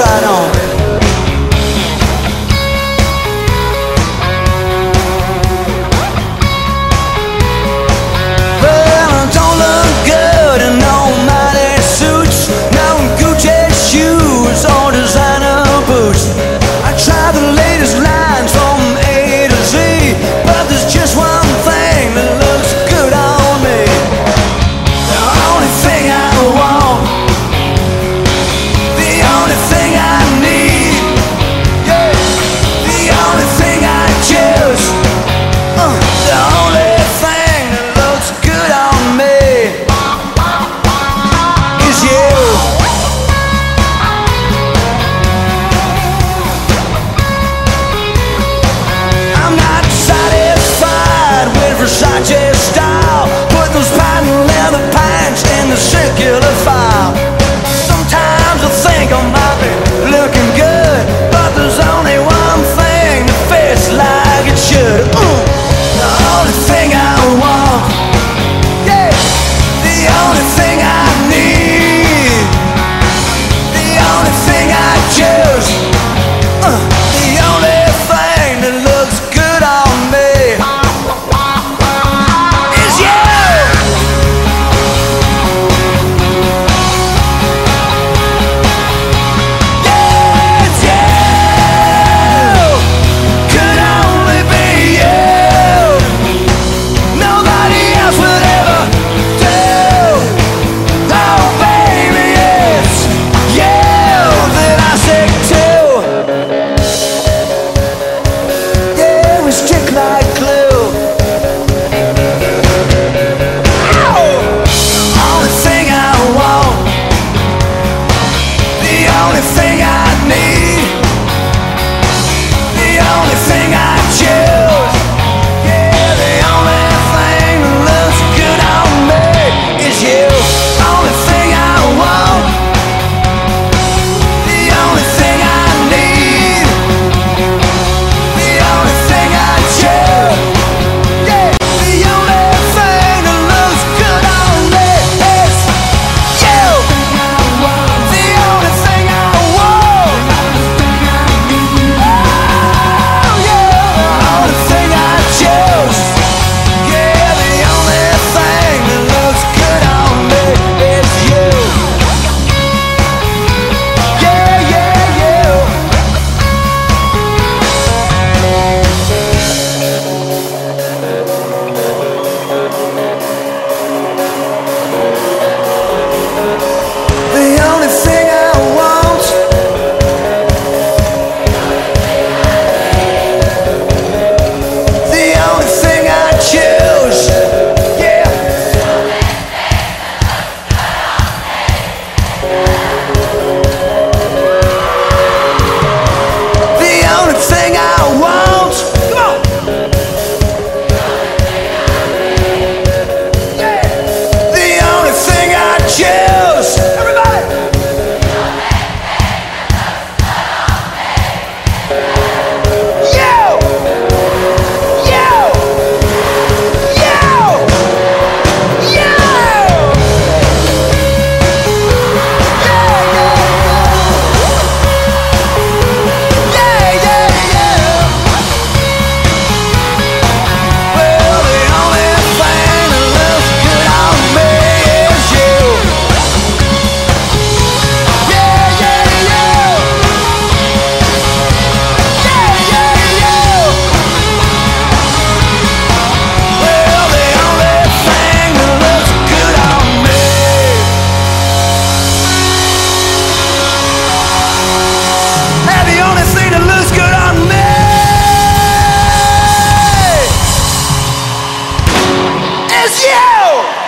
it on. is you!